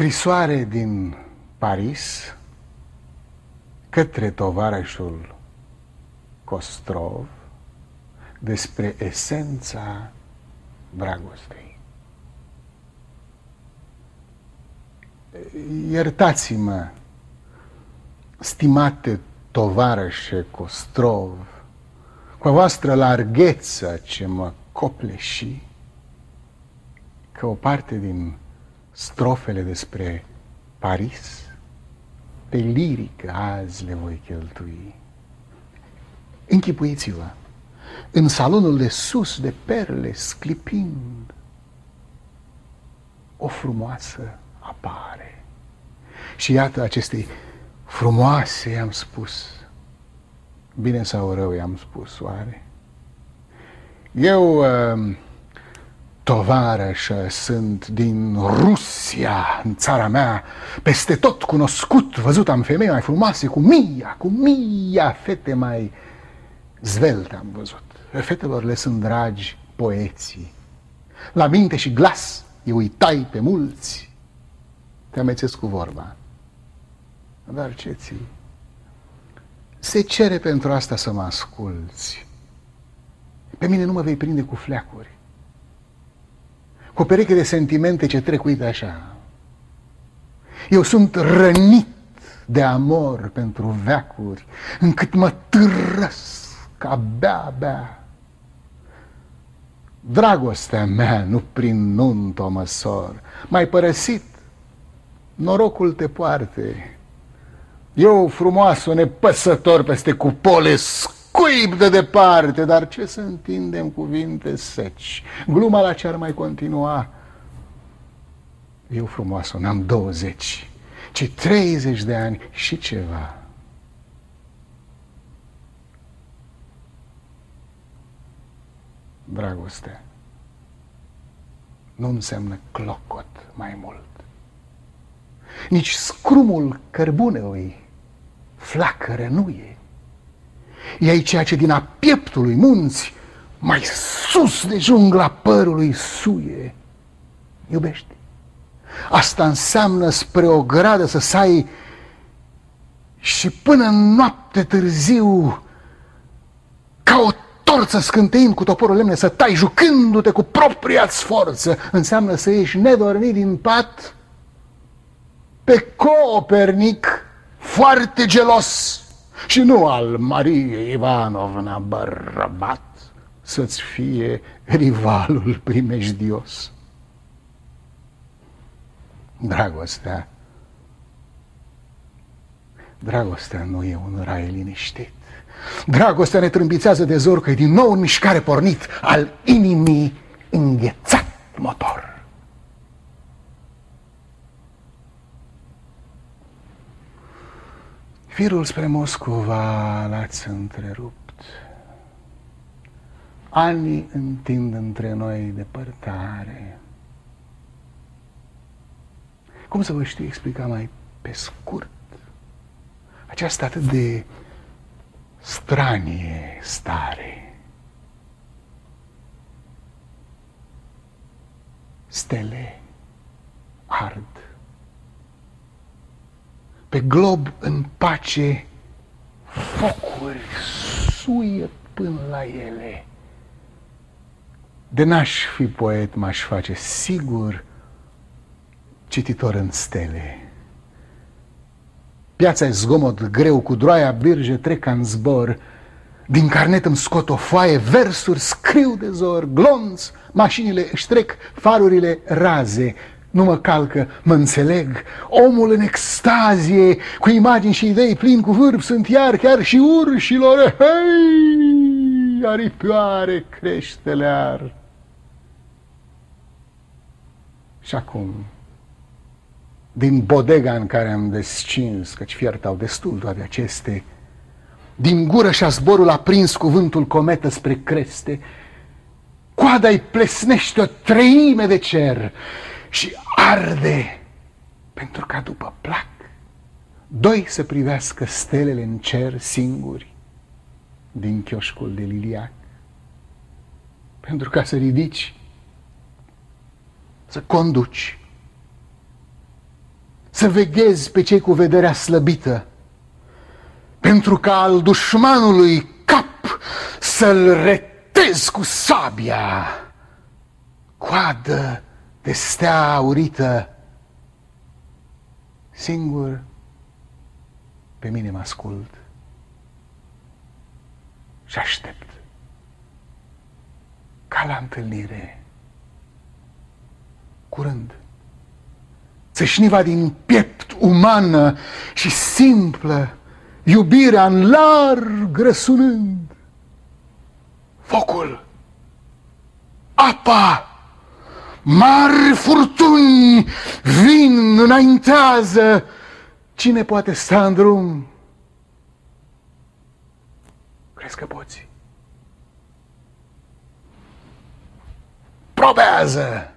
Scrisoare din Paris către tovarășul Costrov despre esența dragostei. Iertați-mă, stimate tovarășe Costrov, cu a voastră largheță ce mă copleși, că o parte din strofele despre Paris, pe lirică azi le voi cheltui. Închipuiți-vă, în salonul de sus de perle sclipind, o frumoasă apare. Și iată acestei frumoase, i-am spus, bine sau rău i-am spus, oare? Eu... Uh, tovarășă sunt din Rusia, în țara mea, peste tot cunoscut, văzut am femei mai frumoase, cu mia, cu mia fete mai zvelte am văzut. Fetelor le sunt dragi poeții. La minte și glas îi uitai pe mulți. Te amețesc cu vorba. Dar ce ții? Se cere pentru asta să mă asculți. Pe mine nu mă vei prinde cu fleacuri cu o pereche de sentimente ce trec, uite așa. Eu sunt rănit de amor pentru veacuri, încât mă târăsc abia-abia. Dragostea mea nu prin nunt o măsor, mai părăsit, norocul te poarte. Eu frumoasă, nepăsător peste cupole scuib de departe, dar ce să întindem cuvinte seci? Gluma la ce ar mai continua? Eu frumoasă, n-am 20, ci 30 de ani și ceva. Dragoste nu înseamnă clocot mai mult. Nici scrumul cărbunelui flacără nu e. Ea e ceea ce din a pieptului munți, mai sus de jungla părului suie. Iubește. Asta înseamnă spre o gradă să sai și până în noapte târziu, ca o torță scânteind cu toporul lemne, să tai jucându-te cu propria forță, înseamnă să ieși nedormit din pat pe Copernic, foarte gelos, și nu al Mariei Ivanovna bărbat să-ți fie rivalul primejdios. Dragostea, dragostea nu e un rai liniștit. Dragostea ne trâmbițează de zor că e din nou în mișcare pornit al inimii înghețat motor. Firul spre Moscova l-ați întrerupt. Anii întind între noi depărtare. Cum să vă știu explica mai pe scurt această atât de stranie stare? Stele ard pe glob în pace, focuri suie până la ele. De n-aș fi poet, m-aș face sigur cititor în stele. Piața e zgomot greu, cu droaia birge trec în zbor, din carnet îmi scot o foaie, versuri scriu de zor, glonț, mașinile își trec farurile raze, nu mă calcă, mă înțeleg. Omul în extazie, cu imagini și idei plin cu vârf, sunt iar chiar și urșilor. Hei, aripioare crește-lear. Și acum, din bodega în care am descins, căci fiertau destul toate aceste, din gură și-a zborul aprins cuvântul cometă spre creste, coada-i plesnește o treime de cer și arde pentru ca după plac doi să privească stelele în cer singuri din chioșcul de liliac. Pentru ca să ridici, să conduci să veghezi pe cei cu vederea slăbită, pentru ca al dușmanului cap să-l retezi cu sabia, coadă de stea aurită, singur pe mine mă ascult și aștept ca la întâlnire curând. Țășniva din piept umană și simplă, iubirea în larg răsunând. Focul, apa, mari furtuni vin, înaintează. Cine poate sta în drum? Crezi că poți? Probează!